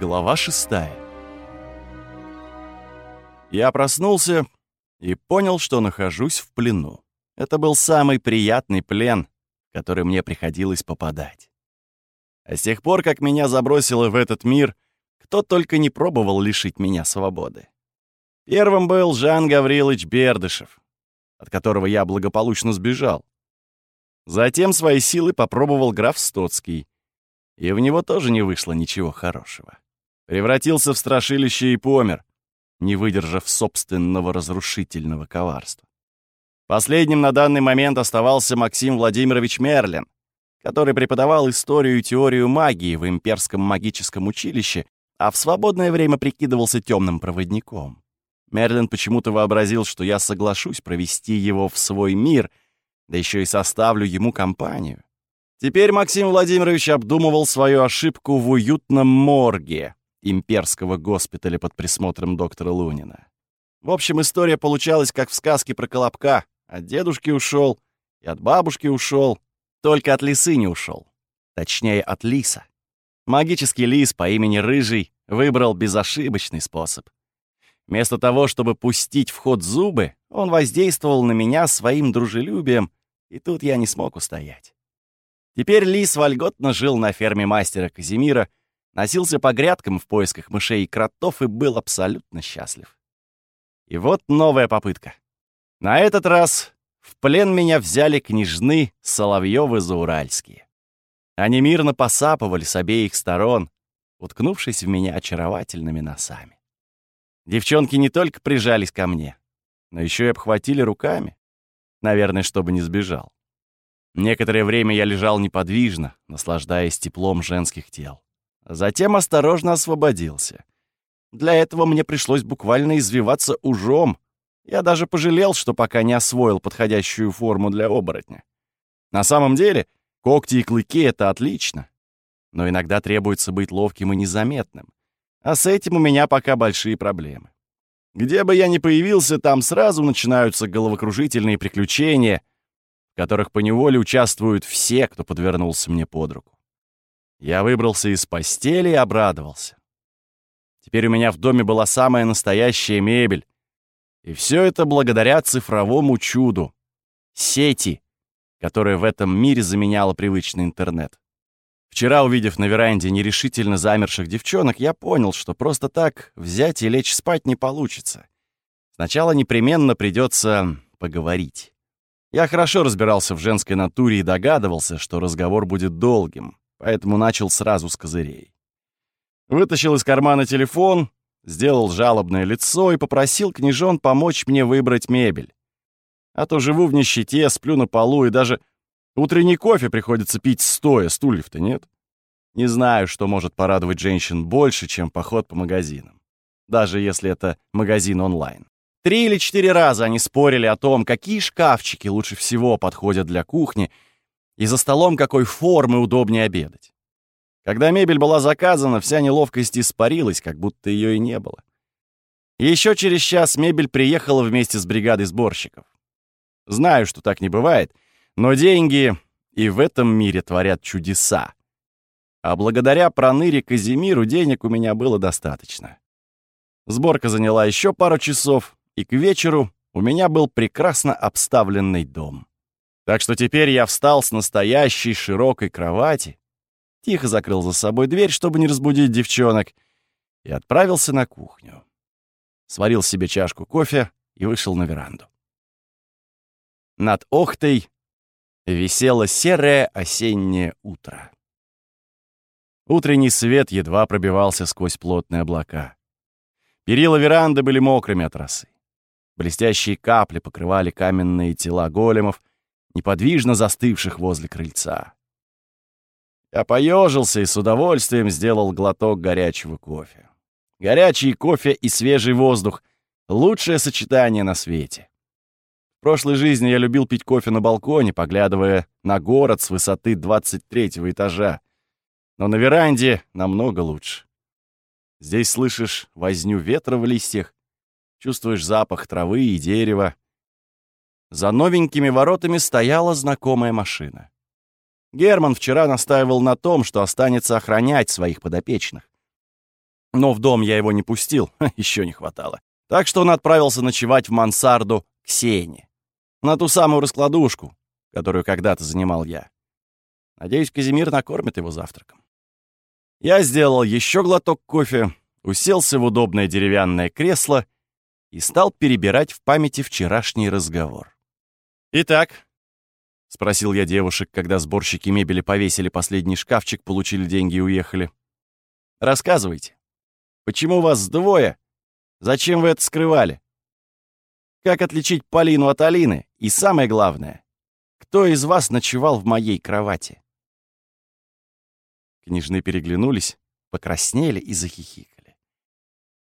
Глава шестая. Я проснулся и понял, что нахожусь в плену. Это был самый приятный плен, в который мне приходилось попадать. А с тех пор, как меня забросило в этот мир, кто только не пробовал лишить меня свободы. Первым был Жан Гаврилович Бердышев, от которого я благополучно сбежал. Затем свои силы попробовал граф Стоцкий, и в него тоже не вышло ничего хорошего превратился в страшилище и помер, не выдержав собственного разрушительного коварства. Последним на данный момент оставался Максим Владимирович Мерлин, который преподавал историю и теорию магии в имперском магическом училище, а в свободное время прикидывался темным проводником. Мерлин почему-то вообразил, что я соглашусь провести его в свой мир, да еще и составлю ему компанию. Теперь Максим Владимирович обдумывал свою ошибку в уютном морге, имперского госпиталя под присмотром доктора Лунина. В общем, история получалась как в сказке про Колобка. От дедушки ушел и от бабушки ушел, только от лисы не ушел. Точнее, от лиса. Магический лис по имени Рыжий выбрал безошибочный способ. Вместо того, чтобы пустить в ход зубы, он воздействовал на меня своим дружелюбием, и тут я не смог устоять. Теперь лис вольготно жил на ферме мастера Казимира, носился по грядкам в поисках мышей и кротов и был абсолютно счастлив. И вот новая попытка. На этот раз в плен меня взяли княжны Соловьёвы-Зауральские. Они мирно посапывали с обеих сторон, уткнувшись в меня очаровательными носами. Девчонки не только прижались ко мне, но еще и обхватили руками, наверное, чтобы не сбежал. Некоторое время я лежал неподвижно, наслаждаясь теплом женских тел. Затем осторожно освободился. Для этого мне пришлось буквально извиваться ужом. Я даже пожалел, что пока не освоил подходящую форму для оборотня. На самом деле, когти и клыки — это отлично. Но иногда требуется быть ловким и незаметным. А с этим у меня пока большие проблемы. Где бы я ни появился, там сразу начинаются головокружительные приключения, в которых поневоле участвуют все, кто подвернулся мне под руку. Я выбрался из постели и обрадовался. Теперь у меня в доме была самая настоящая мебель. И все это благодаря цифровому чуду — сети, которая в этом мире заменяла привычный интернет. Вчера, увидев на веранде нерешительно замерших девчонок, я понял, что просто так взять и лечь спать не получится. Сначала непременно придется поговорить. Я хорошо разбирался в женской натуре и догадывался, что разговор будет долгим поэтому начал сразу с козырей. Вытащил из кармана телефон, сделал жалобное лицо и попросил княжон помочь мне выбрать мебель. А то живу в нищете, сплю на полу и даже утренний кофе приходится пить стоя, стульев-то нет. Не знаю, что может порадовать женщин больше, чем поход по магазинам. Даже если это магазин онлайн. Три или четыре раза они спорили о том, какие шкафчики лучше всего подходят для кухни — и за столом какой формы удобнее обедать. Когда мебель была заказана, вся неловкость испарилась, как будто ее и не было. еще через час мебель приехала вместе с бригадой сборщиков. Знаю, что так не бывает, но деньги и в этом мире творят чудеса. А благодаря проныре Казимиру денег у меня было достаточно. Сборка заняла еще пару часов, и к вечеру у меня был прекрасно обставленный дом. Так что теперь я встал с настоящей широкой кровати, тихо закрыл за собой дверь, чтобы не разбудить девчонок, и отправился на кухню. Сварил себе чашку кофе и вышел на веранду. Над Охтой висело серое осеннее утро. Утренний свет едва пробивался сквозь плотные облака. Перила веранды были мокрыми от росы. Блестящие капли покрывали каменные тела големов, неподвижно застывших возле крыльца. Я поежился и с удовольствием сделал глоток горячего кофе. Горячий кофе и свежий воздух — лучшее сочетание на свете. В прошлой жизни я любил пить кофе на балконе, поглядывая на город с высоты 23 этажа. Но на веранде намного лучше. Здесь слышишь возню ветра в листьях, чувствуешь запах травы и дерева, за новенькими воротами стояла знакомая машина. Герман вчера настаивал на том, что останется охранять своих подопечных. Но в дом я его не пустил, еще не хватало. Так что он отправился ночевать в мансарду к Сене. На ту самую раскладушку, которую когда-то занимал я. Надеюсь, Казимир накормит его завтраком. Я сделал еще глоток кофе, уселся в удобное деревянное кресло и стал перебирать в памяти вчерашний разговор. «Итак», — спросил я девушек, когда сборщики мебели повесили последний шкафчик, получили деньги и уехали. «Рассказывайте, почему вас двое? Зачем вы это скрывали? Как отличить Полину от Алины? И самое главное, кто из вас ночевал в моей кровати?» Княжны переглянулись, покраснели и захихикали.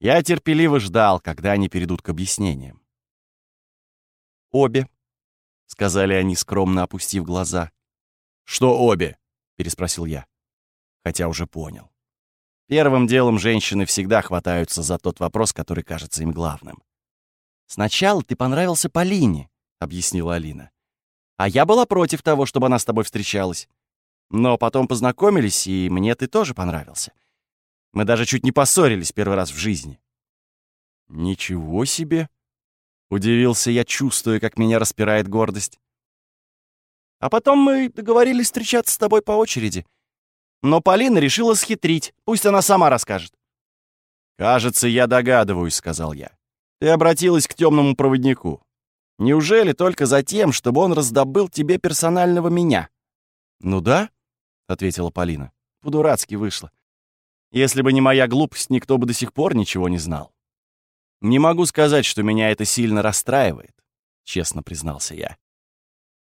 Я терпеливо ждал, когда они перейдут к объяснениям. «Обе», — сказали они, скромно опустив глаза. «Что обе?» — переспросил я. Хотя уже понял. Первым делом женщины всегда хватаются за тот вопрос, который кажется им главным. «Сначала ты понравился Полине», — объяснила Алина. «А я была против того, чтобы она с тобой встречалась. Но потом познакомились, и мне ты тоже понравился. Мы даже чуть не поссорились первый раз в жизни». «Ничего себе!» — удивился я, чувствуя, как меня распирает гордость. «А потом мы договорились встречаться с тобой по очереди. Но Полина решила схитрить, пусть она сама расскажет». «Кажется, я догадываюсь», — сказал я. «Ты обратилась к темному проводнику. Неужели только за тем, чтобы он раздобыл тебе персонального меня?» «Ну да», — ответила Полина. «По-дурацки вышло. Если бы не моя глупость, никто бы до сих пор ничего не знал. Не могу сказать, что меня это сильно расстраивает», — честно признался я.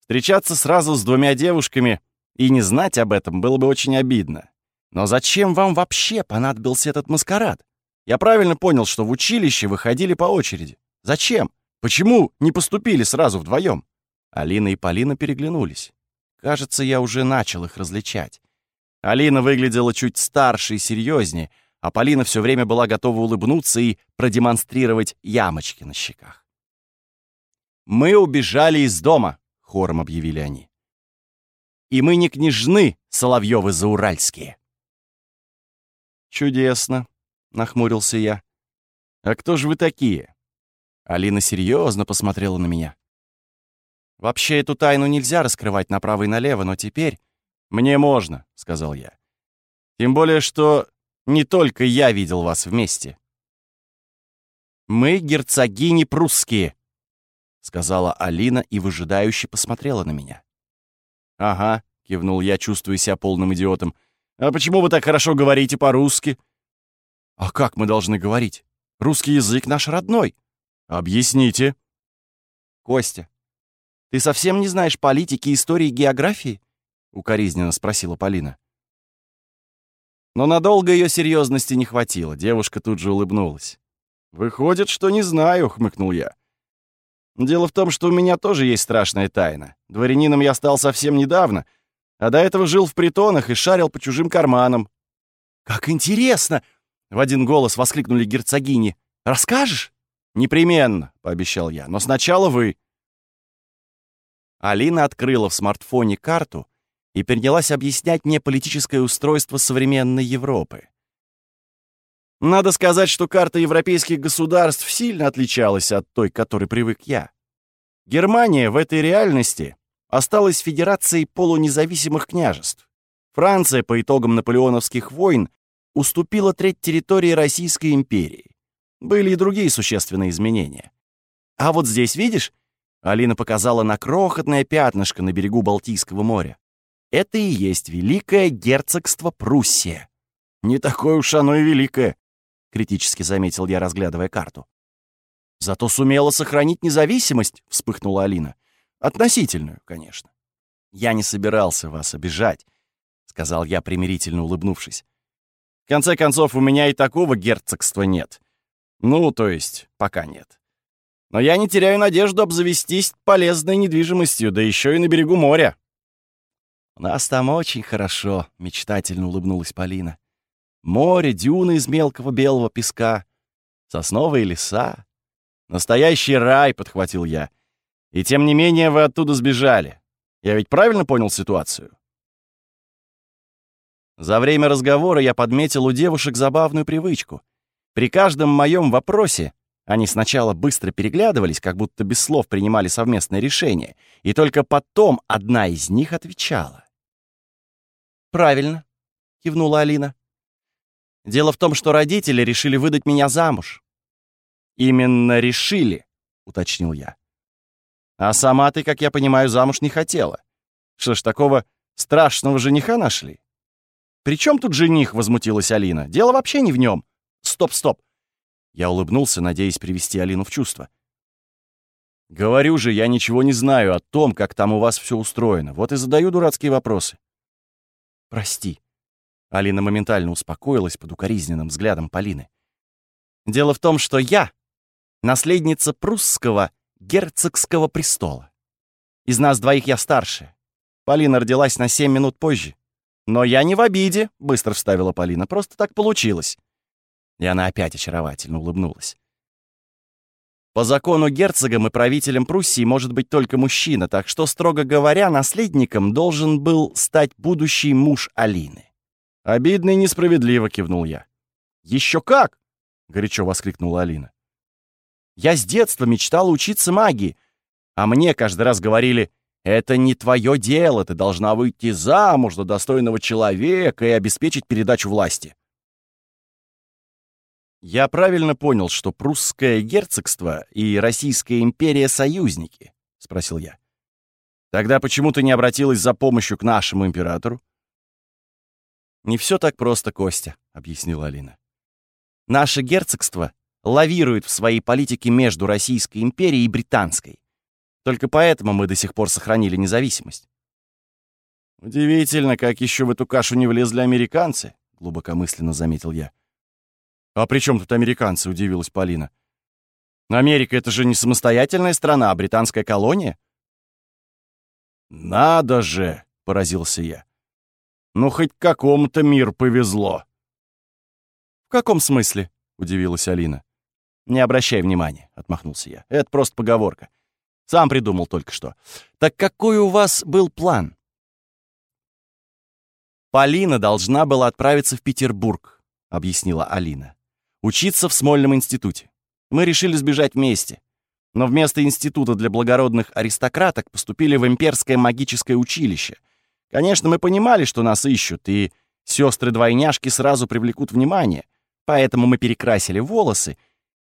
Встречаться сразу с двумя девушками и не знать об этом было бы очень обидно. Но зачем вам вообще понадобился этот маскарад? Я правильно понял, что в училище вы ходили по очереди. Зачем? Почему не поступили сразу вдвоем? Алина и Полина переглянулись. Кажется, я уже начал их различать. Алина выглядела чуть старше и серьезнее, а Полина все время была готова улыбнуться и продемонстрировать ямочки на щеках. «Мы убежали из дома», — хором объявили они. «И мы не княжны, Соловьёвы зауральские». «Чудесно», — нахмурился я. «А кто же вы такие?» Алина серьезно посмотрела на меня. Вообще эту тайну нельзя раскрывать направо и налево, но теперь... «Мне можно», — сказал я. «Тем более, что не только я видел вас вместе». «Мы герцогини прусские», — сказала Алина и выжидающе посмотрела на меня. «Ага», — кивнул я, чувствуя себя полным идиотом. «А почему вы так хорошо говорите по-русски?» «А как мы должны говорить? Русский язык наш родной». «Объясните». «Костя, ты совсем не знаешь политики, истории, географии?» — укоризненно спросила Полина. Но надолго ее серьезности не хватило. Девушка тут же улыбнулась. «Выходит, что не знаю», — хмыкнул я. «Дело в том, что у меня тоже есть страшная тайна. Дворянином я стал совсем недавно, а до этого жил в притонах и шарил по чужим карманам». «Как интересно!» — в один голос воскликнули герцогини. «Расскажешь?» «Непременно», — пообещал я. «Но сначала вы». Алина открыла в смартфоне карту и принялась объяснять мне политическое устройство современной Европы. Надо сказать, что карта европейских государств сильно отличалась от той, к которой привык я. Германия в этой реальности осталась федерацией полунезависимых княжеств. Франция по итогам наполеоновских войн уступила треть территории Российской империи. Были и другие существенные изменения. А вот здесь, видишь, Алина показала на крохотное пятнышко на берегу Балтийского моря. Это и есть Великое Герцогство Пруссия. Не такое уж оно и великое, критически заметил я, разглядывая карту. Зато сумела сохранить независимость, вспыхнула Алина. Относительную, конечно. Я не собирался вас обижать, сказал я, примирительно улыбнувшись. В конце концов, у меня и такого герцогства нет. Ну, то есть, пока нет. Но я не теряю надежду обзавестись полезной недвижимостью, да еще и на берегу моря. «У нас там очень хорошо», — мечтательно улыбнулась Полина. «Море, дюны из мелкого белого песка, сосновые леса. Настоящий рай», — подхватил я. «И тем не менее вы оттуда сбежали. Я ведь правильно понял ситуацию?» За время разговора я подметил у девушек забавную привычку. При каждом моем вопросе они сначала быстро переглядывались, как будто без слов принимали совместное решение, и только потом одна из них отвечала. «Правильно», — кивнула Алина. «Дело в том, что родители решили выдать меня замуж». «Именно решили», — уточнил я. «А сама ты, как я понимаю, замуж не хотела. Что ж, такого страшного жениха нашли?» «При чем тут жених?» — возмутилась Алина. «Дело вообще не в нем. Стоп, стоп. Я улыбнулся, надеясь привести Алину в чувство. «Говорю же, я ничего не знаю о том, как там у вас все устроено. Вот и задаю дурацкие вопросы». «Прости». Алина моментально успокоилась под укоризненным взглядом Полины. «Дело в том, что я — наследница прусского герцогского престола. Из нас двоих я старше. Полина родилась на семь минут позже. Но я не в обиде», — быстро вставила Полина. «Просто так получилось». И она опять очаровательно улыбнулась. По закону герцогом и правителем Пруссии может быть только мужчина, так что, строго говоря, наследником должен был стать будущий муж Алины. «Обидно и несправедливо», — кивнул я. «Еще как!» — горячо воскликнула Алина. «Я с детства мечтала учиться магии, а мне каждый раз говорили, это не твое дело, ты должна выйти замуж за достойного человека и обеспечить передачу власти. Я правильно понял, что прусское герцогство и Российская империя — союзники? — спросил я. Тогда почему ты не обратилась за помощью к нашему императору? «Не все так просто, Костя», — объяснила Алина. «Наше герцогство лавирует в своей политике между Российской империей и Британской. Только поэтому мы до сих пор сохранили независимость». «Удивительно, как еще в эту кашу не влезли американцы», — глубокомысленно заметил я. «А при чем тут американцы?» — удивилась Полина. «Америка — это же не самостоятельная страна, а британская колония». «Надо же!» — поразился я. «Ну, хоть какому-то мир повезло». «В каком смысле?» — удивилась Алина. «Не обращай внимания», — отмахнулся я. «Это просто поговорка. Сам придумал только что. Так какой у вас был план?» «Полина должна была отправиться в Петербург», — объяснила Алина учиться в Смольном институте. Мы решили сбежать вместе. Но вместо института для благородных аристократок поступили в имперское магическое училище. Конечно, мы понимали, что нас ищут, и сестры-двойняшки сразу привлекут внимание, поэтому мы перекрасили волосы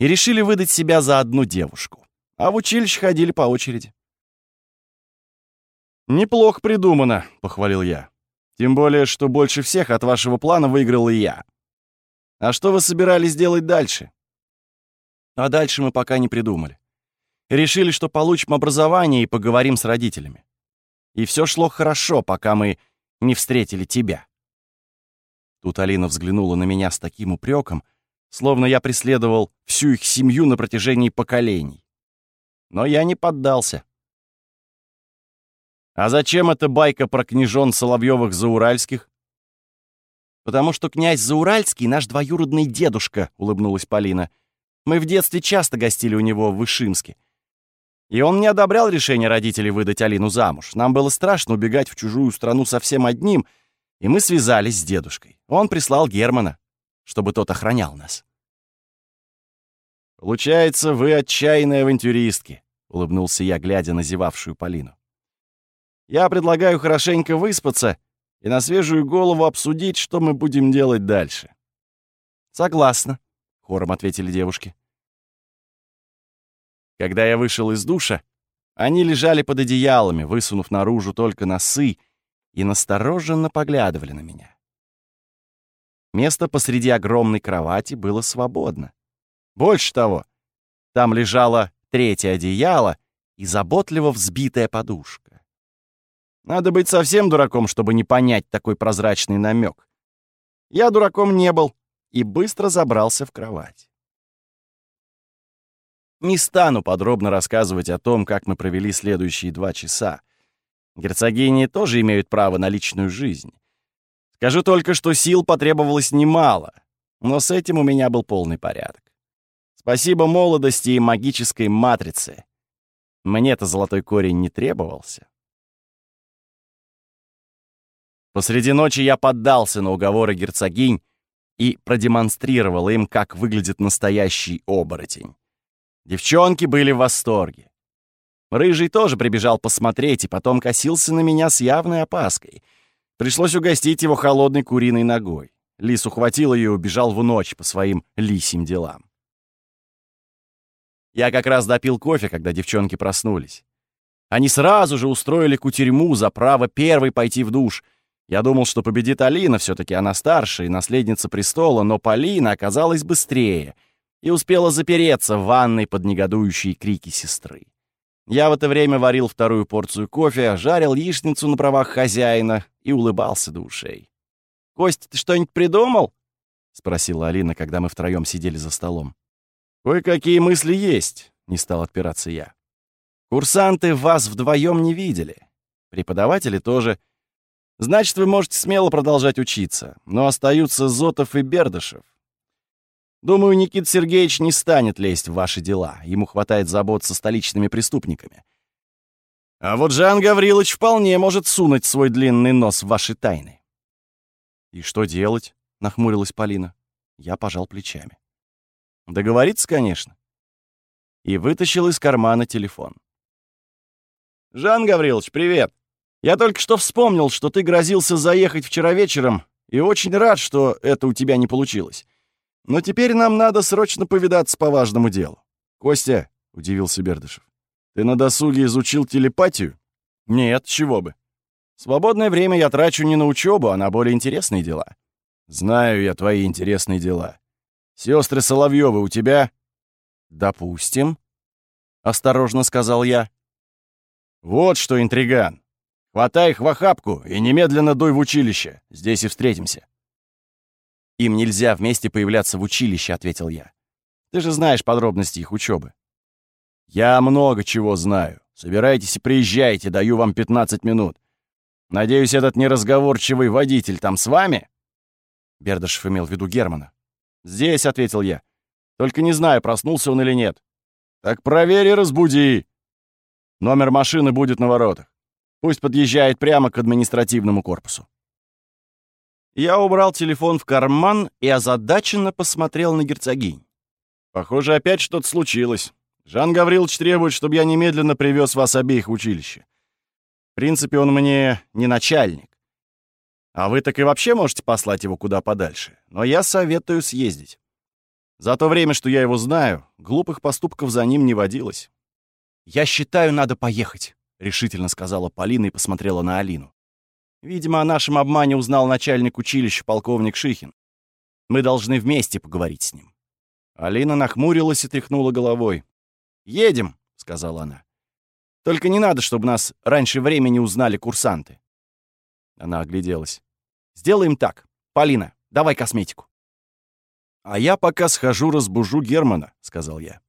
и решили выдать себя за одну девушку. А в училище ходили по очереди. «Неплохо придумано», — похвалил я. «Тем более, что больше всех от вашего плана выиграл и я. А что вы собирались делать дальше? А дальше мы пока не придумали. Решили, что получим образование и поговорим с родителями. И все шло хорошо, пока мы не встретили тебя. Тут Алина взглянула на меня с таким упреком, словно я преследовал всю их семью на протяжении поколений. Но я не поддался. А зачем эта байка про княжон Соловьевых зауральских? «Потому что князь Зауральский — наш двоюродный дедушка», — улыбнулась Полина. «Мы в детстве часто гостили у него в Вышимске. И он не одобрял решение родителей выдать Алину замуж. Нам было страшно убегать в чужую страну совсем одним, и мы связались с дедушкой. Он прислал Германа, чтобы тот охранял нас». «Получается, вы отчаянные авантюристки», — улыбнулся я, глядя на зевавшую Полину. «Я предлагаю хорошенько выспаться и на свежую голову обсудить, что мы будем делать дальше. «Согласна», — хором ответили девушки. Когда я вышел из душа, они лежали под одеялами, высунув наружу только носы, и настороженно поглядывали на меня. Место посреди огромной кровати было свободно. Больше того, там лежало третье одеяло и заботливо взбитая подушка. Надо быть совсем дураком, чтобы не понять такой прозрачный намек. Я дураком не был и быстро забрался в кровать. Не стану подробно рассказывать о том, как мы провели следующие два часа. Герцогини тоже имеют право на личную жизнь. Скажу только, что сил потребовалось немало, но с этим у меня был полный порядок. Спасибо молодости и магической матрице. Мне-то золотой корень не требовался. Посреди ночи я поддался на уговоры герцогинь и продемонстрировал им, как выглядит настоящий оборотень. Девчонки были в восторге. Рыжий тоже прибежал посмотреть и потом косился на меня с явной опаской. Пришлось угостить его холодной куриной ногой. Лис ухватил ее и убежал в ночь по своим лисим делам. Я как раз допил кофе, когда девчонки проснулись. Они сразу же устроили кутерьму за право первой пойти в душ. Я думал, что победит Алина, все таки она старше и наследница престола, но Полина оказалась быстрее и успела запереться в ванной под негодующие крики сестры. Я в это время варил вторую порцию кофе, жарил яичницу на правах хозяина и улыбался до ушей. «Кость, ты что-нибудь придумал?» — спросила Алина, когда мы втроем сидели за столом. «Кое-какие мысли есть», — не стал отпираться я. «Курсанты вас вдвоем не видели. Преподаватели тоже. Значит, вы можете смело продолжать учиться, но остаются Зотов и Бердышев. Думаю, Никит Сергеевич не станет лезть в ваши дела. Ему хватает забот со столичными преступниками. А вот Жан Гаврилович вполне может сунуть свой длинный нос в ваши тайны. «И что делать?» — нахмурилась Полина. Я пожал плечами. Договориться, конечно. И вытащил из кармана телефон. «Жан Гаврилович, привет! Я только что вспомнил, что ты грозился заехать вчера вечером, и очень рад, что это у тебя не получилось. Но теперь нам надо срочно повидаться по важному делу. Костя, — удивился Бердышев, — ты на досуге изучил телепатию? Нет, чего бы. Свободное время я трачу не на учебу, а на более интересные дела. Знаю я твои интересные дела. Сестры Соловьевы у тебя?» «Допустим», — осторожно сказал я. «Вот что, интриган. Хватай их в охапку и немедленно дуй в училище. Здесь и встретимся». «Им нельзя вместе появляться в училище», — ответил я. «Ты же знаешь подробности их учебы». «Я много чего знаю. Собирайтесь и приезжайте, даю вам 15 минут. Надеюсь, этот неразговорчивый водитель там с вами?» Бердышев имел в виду Германа. «Здесь», — ответил я. «Только не знаю, проснулся он или нет». «Так проверь и разбуди». Номер машины будет на воротах. Пусть подъезжает прямо к административному корпусу. Я убрал телефон в карман и озадаченно посмотрел на герцогинь. Похоже, опять что-то случилось. Жан Гаврилович требует, чтобы я немедленно привез вас обеих в училище. В принципе, он мне не начальник. А вы так и вообще можете послать его куда подальше. Но я советую съездить. За то время, что я его знаю, глупых поступков за ним не водилось. «Я считаю, надо поехать», — решительно сказала Полина и посмотрела на Алину. Видимо, о нашем обмане узнал начальник училища полковник Шихин. Мы должны вместе поговорить с ним. Алина нахмурилась и тряхнула головой. «Едем», — сказала она. «Только не надо, чтобы нас раньше времени узнали курсанты». Она огляделась. Сделаем так. Полина, давай косметику. А я пока схожу разбужу Германа, сказал я.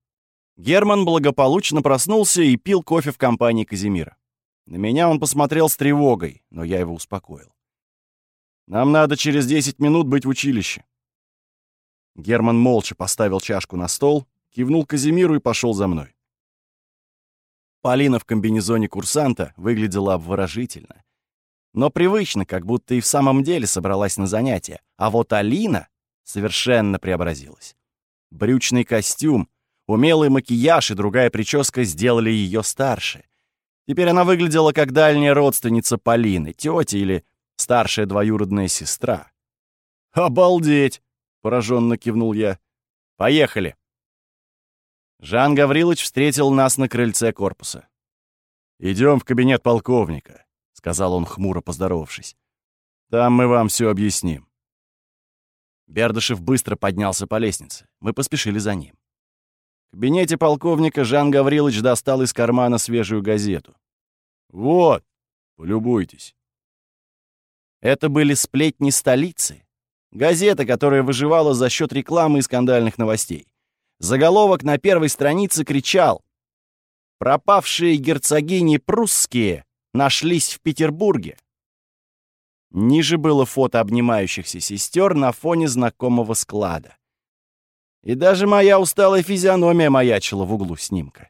Герман благополучно проснулся и пил кофе в компании Казимира. На меня он посмотрел с тревогой, но я его успокоил. Нам надо через 10 минут быть в училище. Герман молча поставил чашку на стол, кивнул Казимиру и пошел за мной. Полина в комбинезоне курсанта выглядела обворожительно но привычно, как будто и в самом деле собралась на занятия. А вот Алина совершенно преобразилась. Брючный костюм, умелый макияж и другая прическа сделали ее старше. Теперь она выглядела как дальняя родственница Полины, тетя или старшая двоюродная сестра. «Обалдеть!» — пораженно кивнул я. «Поехали!» Жан Гаврилович встретил нас на крыльце корпуса. «Идем в кабинет полковника сказал он, хмуро поздоровавшись. «Там мы вам все объясним». Бердышев быстро поднялся по лестнице. Мы поспешили за ним. Кабинете полковника Жан Гаврилович достал из кармана свежую газету. «Вот, полюбуйтесь». Это были сплетни столицы. Газета, которая выживала за счет рекламы и скандальных новостей. Заголовок на первой странице кричал «Пропавшие герцогини прусские нашлись в Петербурге. Ниже было фото обнимающихся сестер на фоне знакомого склада. И даже моя усталая физиономия маячила в углу снимка.